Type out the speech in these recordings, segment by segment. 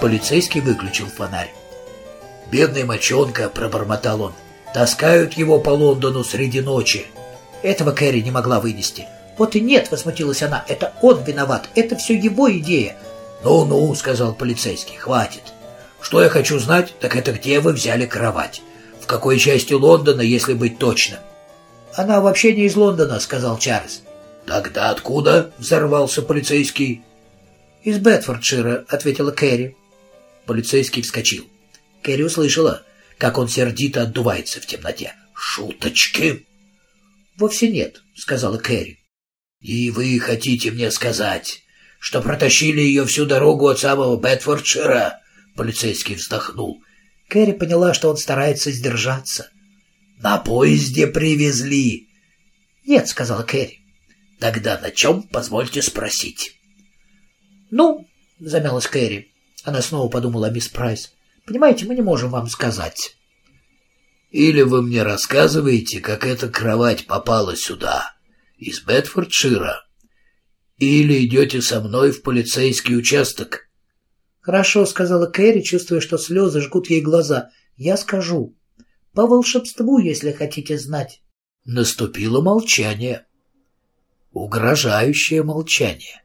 Полицейский выключил фонарь. «Бедный мочонка», — пробормотал он, — «таскают его по Лондону среди ночи». Этого Кэрри не могла вынести. «Вот и нет», — возмутилась она, — «это он виноват, это все его идея». «Ну-ну», — сказал полицейский, — «хватит. Что я хочу знать, так это где вы взяли кровать. В какой части Лондона, если быть точным?» «Она вообще не из Лондона», — сказал Чарльз. «Тогда откуда?» — взорвался полицейский. «Из Бетфордшира», — ответила Кэрри. Полицейский вскочил. Кэрри услышала, как он сердито отдувается в темноте. «Шуточки!» «Вовсе нет», — сказала Кэрри. «И вы хотите мне сказать, что протащили ее всю дорогу от самого Бетфордшира?» Полицейский вздохнул. Кэрри поняла, что он старается сдержаться. «На поезде привезли?» «Нет», — сказала Кэрри. «Тогда на чем, позвольте спросить?» «Ну», — замялась Кэрри. Она снова подумала о мисс Прайс. «Понимаете, мы не можем вам сказать». «Или вы мне рассказываете, как эта кровать попала сюда, из Бетфордшира, или идете со мной в полицейский участок». «Хорошо», — сказала Кэрри, чувствуя, что слезы жгут ей глаза. «Я скажу. По волшебству, если хотите знать». Наступило молчание. Угрожающее молчание.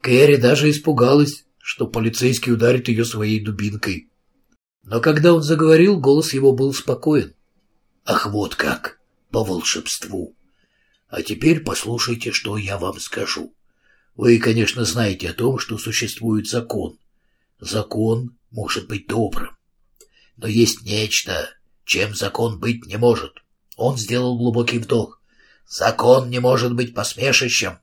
Кэрри даже испугалась, что полицейский ударит ее своей дубинкой. Но когда он заговорил, голос его был спокоен. «Ах, вот как! По волшебству! А теперь послушайте, что я вам скажу. Вы, конечно, знаете о том, что существует закон. Закон может быть добрым. Но есть нечто, чем закон быть не может. Он сделал глубокий вдох. Закон не может быть посмешищем.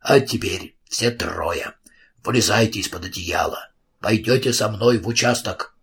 А теперь все трое. Вылезайте из-под одеяла. Пойдете со мной в участок.